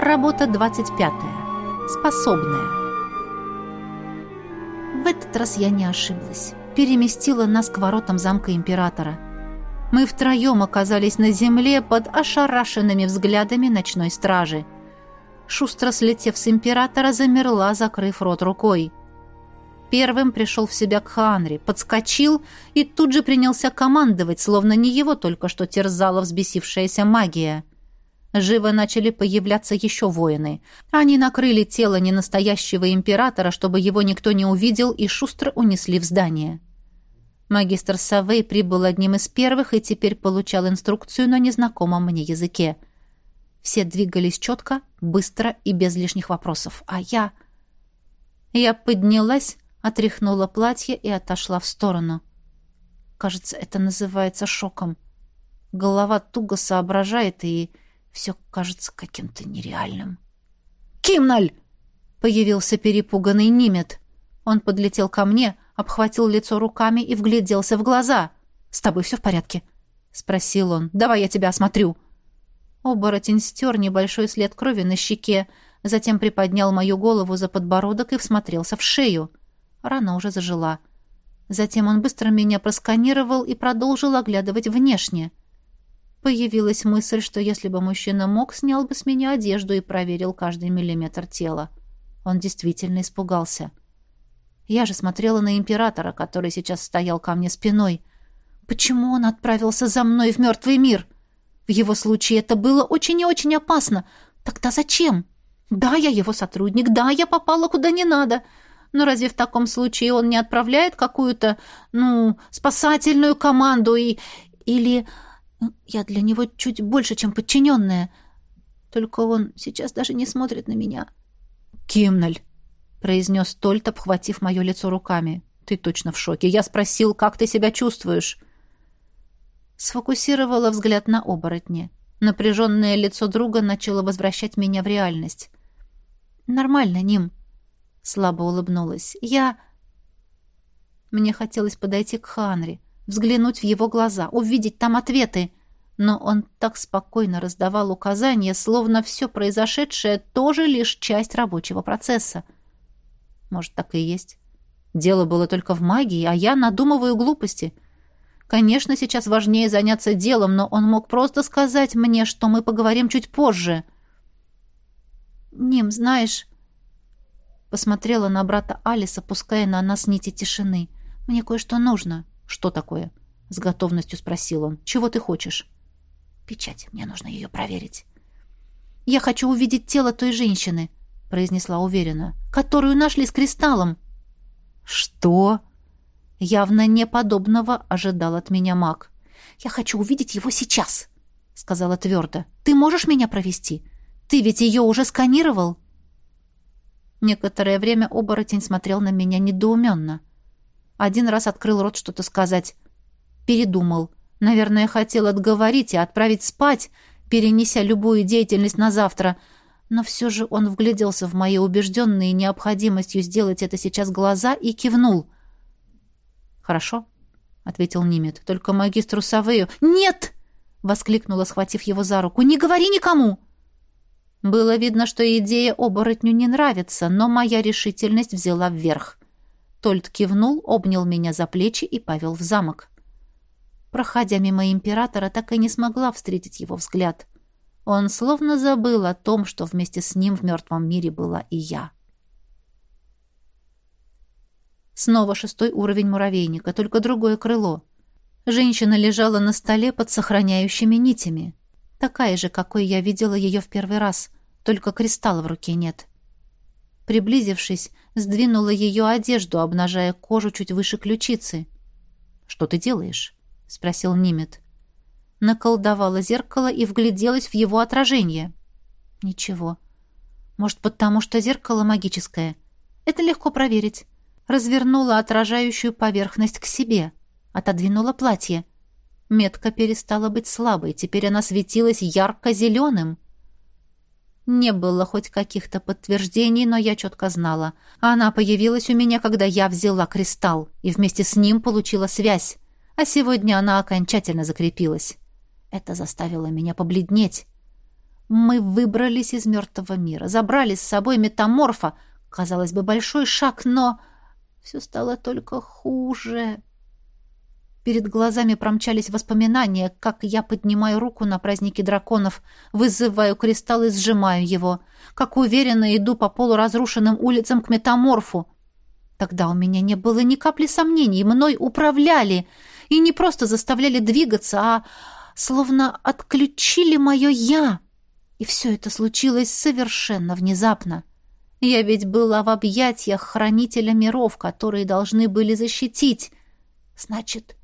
Работа 25. Способная. В этот раз я не ошиблась. Переместила нас к воротам замка императора. Мы втроем оказались на земле под ошарашенными взглядами ночной стражи. Шустро слетев с императора, замерла, закрыв рот рукой. Первым пришел в себя Кханри, подскочил и тут же принялся командовать, словно не его только что терзала взбесившаяся магия. Живо начали появляться еще воины. Они накрыли тело ненастоящего императора, чтобы его никто не увидел, и шустро унесли в здание. Магистр Савей прибыл одним из первых и теперь получал инструкцию на незнакомом мне языке. Все двигались четко, быстро и без лишних вопросов. А я... Я поднялась, отряхнула платье и отошла в сторону. Кажется, это называется шоком. Голова туго соображает, и все кажется каким-то нереальным. «Кимналь!» — появился перепуганный Нимет. Он подлетел ко мне, обхватил лицо руками и вгляделся в глаза. «С тобой все в порядке?» — спросил он. «Давай я тебя осмотрю». Оборотень стер небольшой след крови на щеке, затем приподнял мою голову за подбородок и всмотрелся в шею. Рана уже зажила. Затем он быстро меня просканировал и продолжил оглядывать внешне. Появилась мысль, что если бы мужчина мог, снял бы с меня одежду и проверил каждый миллиметр тела. Он действительно испугался. Я же смотрела на императора, который сейчас стоял ко мне спиной. Почему он отправился за мной в мертвый мир? В его случае это было очень и очень опасно. Тогда зачем? Да, я его сотрудник, да, я попала куда не надо. — но разве в таком случае он не отправляет какую-то, ну, спасательную команду и... Или... Ну, я для него чуть больше, чем подчиненная. Только он сейчас даже не смотрит на меня. «Кимналь», — произнес Тольт, обхватив мое лицо руками. «Ты точно в шоке. Я спросил, как ты себя чувствуешь?» Сфокусировала взгляд на оборотне. Напряженное лицо друга начало возвращать меня в реальность. «Нормально, Ним», Слабо улыбнулась. «Я...» Мне хотелось подойти к Ханри, взглянуть в его глаза, увидеть там ответы. Но он так спокойно раздавал указания, словно все произошедшее тоже лишь часть рабочего процесса. Может, так и есть. Дело было только в магии, а я надумываю глупости. Конечно, сейчас важнее заняться делом, но он мог просто сказать мне, что мы поговорим чуть позже. «Ним, знаешь...» Посмотрела на брата Алиса, пуская на нас нити тишины. «Мне кое-что нужно». «Что такое?» — с готовностью спросил он. «Чего ты хочешь?» «Печать. Мне нужно ее проверить». «Я хочу увидеть тело той женщины», — произнесла уверенно, «которую нашли с кристаллом». «Что?» Явно неподобного ожидал от меня маг. «Я хочу увидеть его сейчас», — сказала твердо. «Ты можешь меня провести? Ты ведь ее уже сканировал?» Некоторое время оборотень смотрел на меня недоуменно. Один раз открыл рот что-то сказать. Передумал. Наверное, хотел отговорить и отправить спать, перенеся любую деятельность на завтра. Но все же он вгляделся в мои убежденные необходимостью сделать это сейчас глаза и кивнул. «Хорошо», — ответил Нимет. «Только магистру Савею...» «Нет!» — воскликнула, схватив его за руку. «Не говори никому!» Было видно, что идея оборотню не нравится, но моя решительность взяла вверх. Тольт кивнул, обнял меня за плечи и повел в замок. Проходя мимо императора, так и не смогла встретить его взгляд. Он словно забыл о том, что вместе с ним в мертвом мире была и я. Снова шестой уровень муравейника, только другое крыло. Женщина лежала на столе под сохраняющими нитями. Такая же, какой я видела ее в первый раз, только кристалла в руке нет. Приблизившись, сдвинула ее одежду, обнажая кожу чуть выше ключицы. «Что ты делаешь?» — спросил Нимет. Наколдовала зеркало и вгляделась в его отражение. «Ничего. Может, потому что зеркало магическое? Это легко проверить». Развернула отражающую поверхность к себе. Отодвинула платье. Метка перестала быть слабой, теперь она светилась ярко-зеленым. Не было хоть каких-то подтверждений, но я четко знала. Она появилась у меня, когда я взяла кристалл, и вместе с ним получила связь. А сегодня она окончательно закрепилась. Это заставило меня побледнеть. Мы выбрались из мертвого мира, забрали с собой метаморфа. Казалось бы, большой шаг, но все стало только хуже. Перед глазами промчались воспоминания, как я поднимаю руку на празднике драконов, вызываю кристалл и сжимаю его, как уверенно иду по полуразрушенным улицам к метаморфу. Тогда у меня не было ни капли сомнений, мной управляли и не просто заставляли двигаться, а словно отключили мое «я». И все это случилось совершенно внезапно. Я ведь была в объятиях хранителя миров, которые должны были защитить. Значит,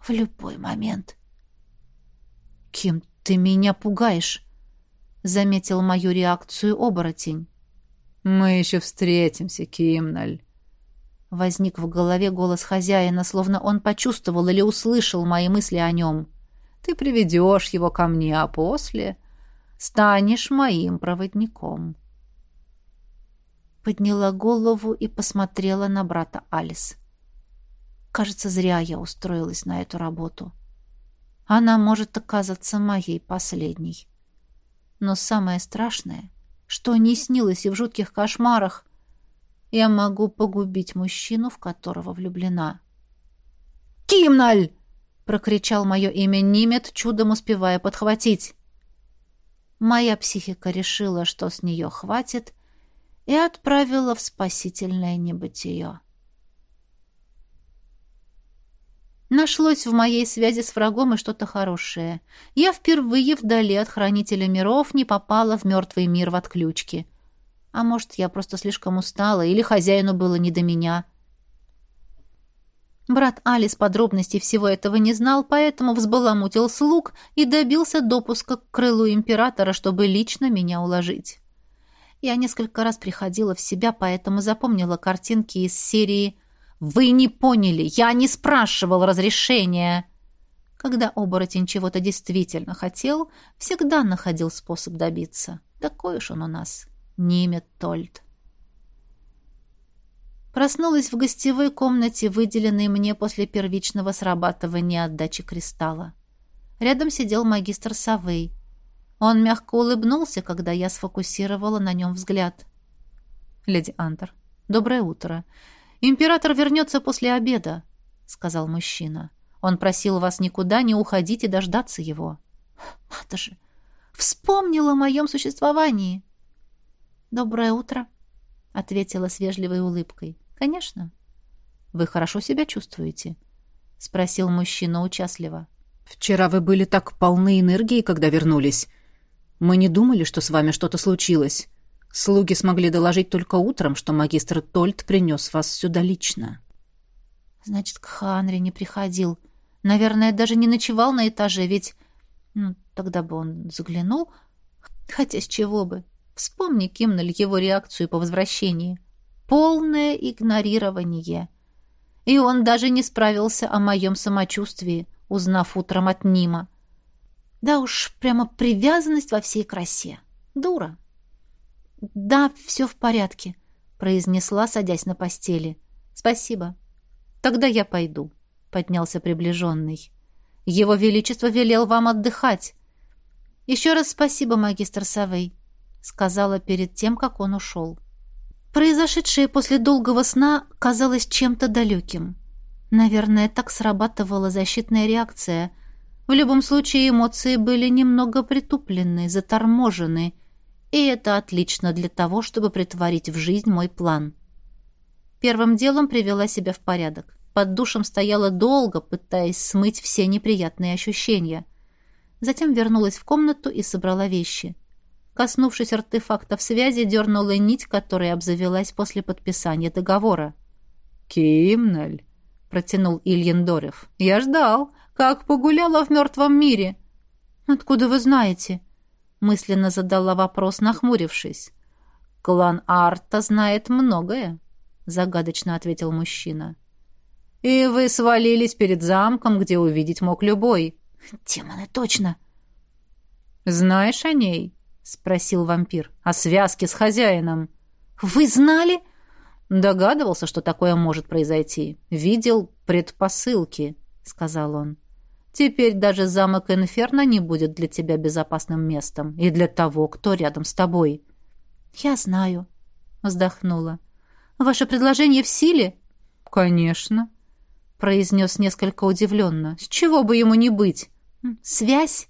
в любой момент. «Ким, ты меня пугаешь!» — заметил мою реакцию оборотень. «Мы еще встретимся, Кимналь!» Возник в голове голос хозяина, словно он почувствовал или услышал мои мысли о нем. «Ты приведешь его ко мне, а после станешь моим проводником». Подняла голову и посмотрела на брата Алис. Кажется, зря я устроилась на эту работу. Она может оказаться моей последней. Но самое страшное, что не снилось и в жутких кошмарах, я могу погубить мужчину, в которого влюблена. «Кимналь!» — прокричал мое имя Нимет, чудом успевая подхватить. Моя психика решила, что с нее хватит, и отправила в спасительное небытие. Нашлось в моей связи с врагом и что-то хорошее. Я впервые вдали от Хранителя миров не попала в мертвый мир в отключке. А может, я просто слишком устала, или хозяину было не до меня. Брат Алис подробностей всего этого не знал, поэтому взбаламутил слуг и добился допуска к крылу императора, чтобы лично меня уложить. Я несколько раз приходила в себя, поэтому запомнила картинки из серии «Вы не поняли! Я не спрашивал разрешения!» Когда оборотень чего-то действительно хотел, всегда находил способ добиться. Такой уж он у нас, Нимет Тольд. Проснулась в гостевой комнате, выделенной мне после первичного срабатывания отдачи кристалла. Рядом сидел магистр Савей. Он мягко улыбнулся, когда я сфокусировала на нем взгляд. «Леди Антер, доброе утро. «Император вернется после обеда», — сказал мужчина. «Он просил вас никуда не уходить и дождаться его». «Надо же! Вспомнила о моем существовании!» «Доброе утро», — ответила с вежливой улыбкой. «Конечно». «Вы хорошо себя чувствуете?» — спросил мужчина участливо. «Вчера вы были так полны энергии, когда вернулись. Мы не думали, что с вами что-то случилось. Слуги смогли доложить только утром, что магистр Тольт принес вас сюда лично. Значит, к Ханре не приходил. Наверное, даже не ночевал на этаже, ведь... Ну, тогда бы он заглянул. Хотя с чего бы? Вспомни, Кимналь, его реакцию по возвращении. Полное игнорирование. И он даже не справился о моем самочувствии, узнав утром от Нима. Да уж, прямо привязанность во всей красе. Дура. «Да, все в порядке», — произнесла, садясь на постели. «Спасибо. Тогда я пойду», — поднялся приближенный. «Его Величество велел вам отдыхать». «Еще раз спасибо, магистр Савей», — сказала перед тем, как он ушел. Произошедшее после долгого сна казалось чем-то далеким. Наверное, так срабатывала защитная реакция. В любом случае эмоции были немного притуплены, заторможены — и это отлично для того, чтобы притворить в жизнь мой план. Первым делом привела себя в порядок. Под душем стояла долго, пытаясь смыть все неприятные ощущения. Затем вернулась в комнату и собрала вещи. Коснувшись артефактов связи, дернула нить, которая обзавелась после подписания договора. «Кимналь», — протянул Ильин Дорев, — «я ждал, как погуляла в мертвом мире». «Откуда вы знаете?» мысленно задала вопрос, нахмурившись. «Клан Арта знает многое», — загадочно ответил мужчина. «И вы свалились перед замком, где увидеть мог любой». «Демоны, точно!» «Знаешь о ней?» — спросил вампир. «О связке с хозяином». «Вы знали?» «Догадывался, что такое может произойти. Видел предпосылки», — сказал он. Теперь даже замок Инферно не будет для тебя безопасным местом. И для того, кто рядом с тобой. Я знаю, вздохнула. Ваше предложение в силе? Конечно, произнес несколько удивленно. С чего бы ему не быть? Связь,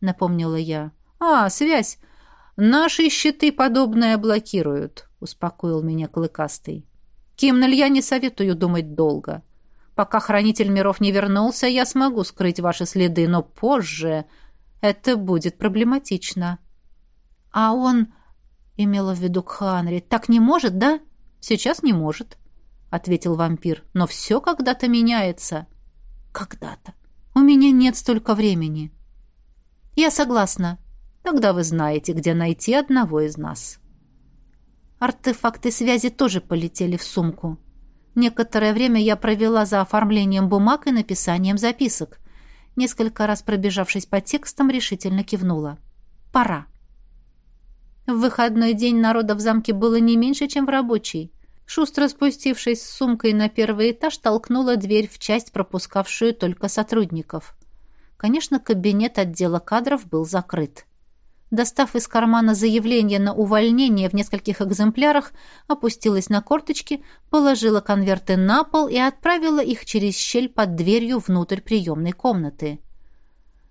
напомнила я. А, связь. Наши щиты подобное блокируют, успокоил меня Клыкастый. Кимналь я не советую думать долго. Пока Хранитель миров не вернулся, я смогу скрыть ваши следы, но позже это будет проблематично. А он, имела в виду Кханри, так не может, да? Сейчас не может, ответил вампир. Но все когда-то меняется. Когда-то. У меня нет столько времени. Я согласна. Тогда вы знаете, где найти одного из нас. Артефакты связи тоже полетели в сумку. Некоторое время я провела за оформлением бумаг и написанием записок. Несколько раз пробежавшись по текстам, решительно кивнула. «Пора». В выходной день народа в замке было не меньше, чем в рабочий. Шустро спустившись с сумкой на первый этаж, толкнула дверь в часть, пропускавшую только сотрудников. Конечно, кабинет отдела кадров был закрыт. Достав из кармана заявление на увольнение в нескольких экземплярах, опустилась на корточки, положила конверты на пол и отправила их через щель под дверью внутрь приемной комнаты.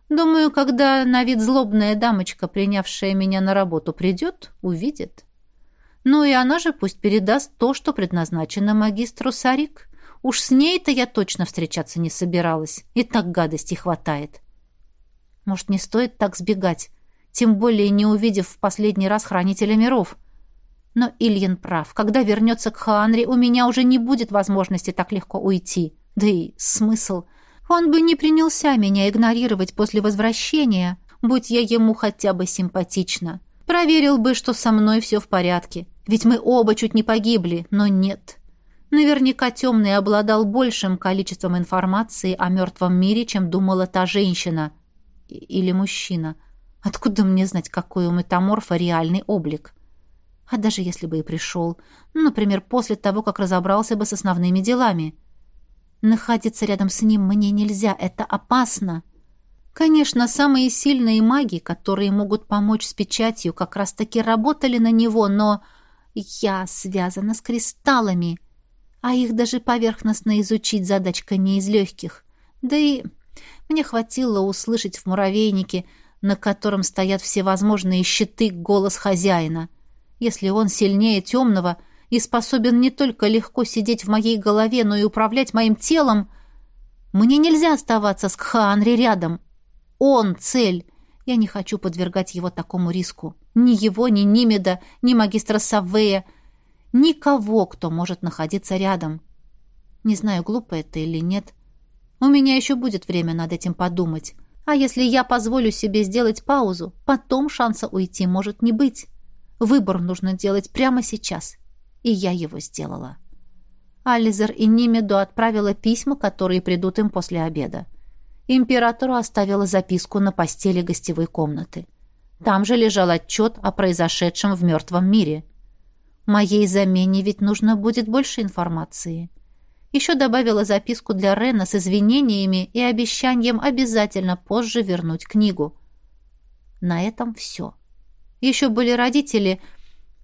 Думаю, когда на вид злобная дамочка, принявшая меня на работу, придет, увидит. Ну и она же пусть передаст то, что предназначено магистру Сарик. Уж с ней-то я точно встречаться не собиралась, и так гадости хватает. Может, не стоит так сбегать? Тем более не увидев в последний раз Хранителя миров. Но Ильин прав. Когда вернется к Хаанре, у меня уже не будет возможности так легко уйти. Да и смысл. Он бы не принялся меня игнорировать после возвращения, будь я ему хотя бы симпатична. Проверил бы, что со мной все в порядке. Ведь мы оба чуть не погибли, но нет. Наверняка темный обладал большим количеством информации о мертвом мире, чем думала та женщина. Или мужчина. — Откуда мне знать, какой у метаморфа реальный облик? А даже если бы и пришел, ну, например, после того, как разобрался бы с основными делами. Находиться рядом с ним мне нельзя, это опасно. Конечно, самые сильные маги, которые могут помочь с печатью, как раз-таки работали на него, но я связана с кристаллами, а их даже поверхностно изучить задачка не из легких. Да и мне хватило услышать в муравейнике — на котором стоят всевозможные щиты, голос хозяина. Если он сильнее темного и способен не только легко сидеть в моей голове, но и управлять моим телом, мне нельзя оставаться с Кхаанри рядом. Он — цель. Я не хочу подвергать его такому риску. Ни его, ни Нимеда, ни магистра Саввея, никого, кто может находиться рядом. Не знаю, глупо это или нет. У меня еще будет время над этим подумать. А если я позволю себе сделать паузу, потом шанса уйти может не быть. Выбор нужно делать прямо сейчас. И я его сделала. Ализер и Нимеду отправила письма, которые придут им после обеда. Императору оставила записку на постели гостевой комнаты. Там же лежал отчет о произошедшем в мертвом мире. Моей замене ведь нужно будет больше информации. Еще добавила записку для Рена с извинениями и обещанием обязательно позже вернуть книгу. На этом все. Еще были родители,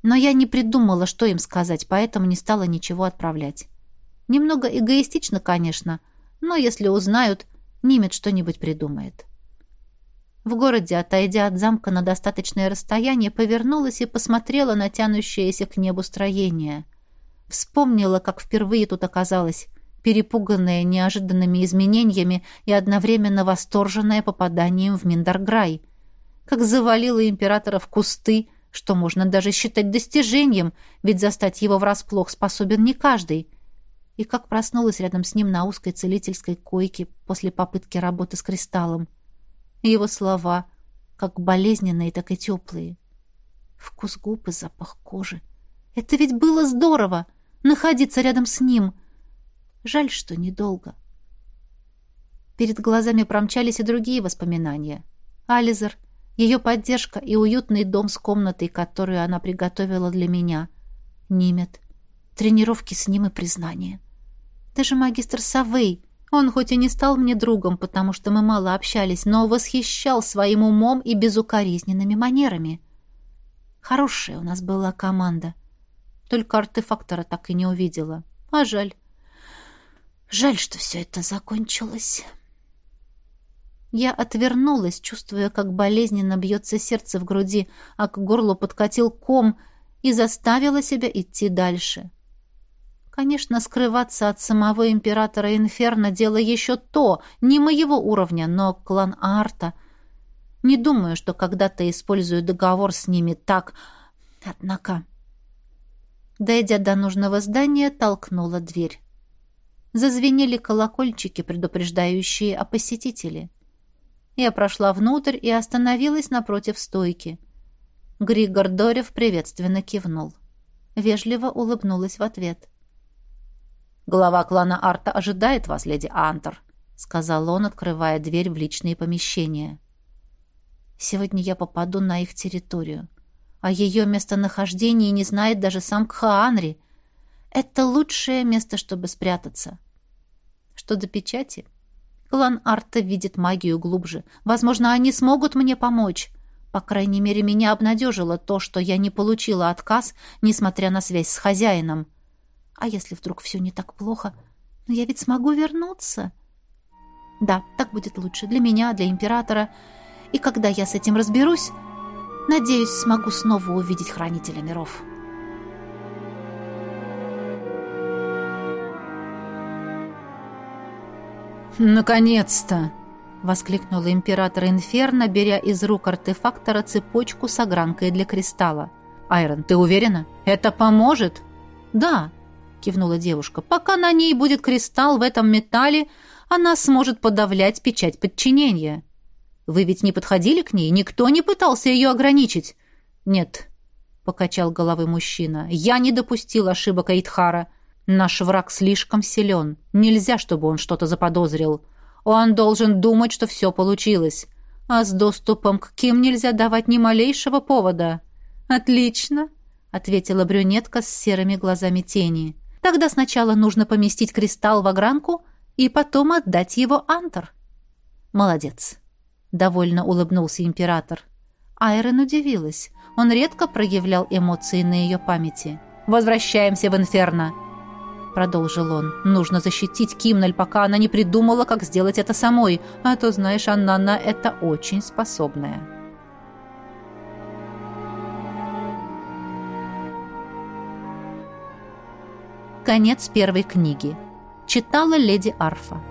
но я не придумала, что им сказать, поэтому не стала ничего отправлять. Немного эгоистично, конечно, но если узнают, Нимет что-нибудь придумает. В городе, отойдя от замка на достаточное расстояние, повернулась и посмотрела на тянущееся к небу строение — Вспомнила, как впервые тут оказалась, перепуганная неожиданными изменениями и одновременно восторженная попаданием в Миндарграй. Как завалила императора в кусты, что можно даже считать достижением, ведь застать его врасплох способен не каждый. И как проснулась рядом с ним на узкой целительской койке после попытки работы с кристаллом. Его слова, как болезненные, так и теплые. Вкус губ и запах кожи. Это ведь было здорово! Находиться рядом с ним. Жаль, что недолго. Перед глазами промчались и другие воспоминания. Ализер, ее поддержка и уютный дом с комнатой, которую она приготовила для меня. Нимет, тренировки с ним и признание. Даже магистр Савей, Он хоть и не стал мне другом, потому что мы мало общались, но восхищал своим умом и безукоризненными манерами. Хорошая у нас была команда. Только артефактора так и не увидела. А жаль. Жаль, что все это закончилось. Я отвернулась, чувствуя, как болезненно бьется сердце в груди, а к горлу подкатил ком и заставила себя идти дальше. — Конечно, скрываться от самого императора Инферно дело еще то, не моего уровня, но клан Арта. Не думаю, что когда-то использую договор с ними так. Однако... Дойдя до нужного здания, толкнула дверь. Зазвенели колокольчики, предупреждающие о посетителе. Я прошла внутрь и остановилась напротив стойки. Григор Дорев приветственно кивнул. Вежливо улыбнулась в ответ. «Глава клана Арта ожидает вас, леди Антер», — сказал он, открывая дверь в личные помещения. «Сегодня я попаду на их территорию. О ее местонахождении не знает даже сам Кхаанри. Это лучшее место, чтобы спрятаться. Что до печати? Клан Арта видит магию глубже. Возможно, они смогут мне помочь». По крайней мере, меня обнадежило то, что я не получила отказ, несмотря на связь с хозяином. А если вдруг все не так плохо? Но я ведь смогу вернуться. Да, так будет лучше для меня, для императора. И когда я с этим разберусь, надеюсь, смогу снова увидеть Хранителя миров». «Наконец-то!» — воскликнула император Инферно, беря из рук артефактора цепочку с огранкой для кристалла. «Айрон, ты уверена? Это поможет?» «Да», кивнула девушка. Пока на ней будет кристалл в этом металле, она сможет подавлять печать подчинения. Вы ведь не подходили к ней, никто не пытался ее ограничить. Нет, покачал головой мужчина. Я не допустил ошибок Эйтхара. Наш враг слишком силен. Нельзя, чтобы он что-то заподозрил. Он должен думать, что все получилось. А с доступом к Ким нельзя давать ни малейшего повода. Отлично, ответила брюнетка с серыми глазами тени. Тогда сначала нужно поместить кристалл в огранку и потом отдать его Антор. Молодец. Довольно улыбнулся император. Айрон удивилась. Он редко проявлял эмоции на ее памяти. «Возвращаемся в Инферно!» Продолжил он. «Нужно защитить Кимналь, пока она не придумала, как сделать это самой. А то, знаешь, она на это очень способная». Конец первой книги. Читала леди Арфа.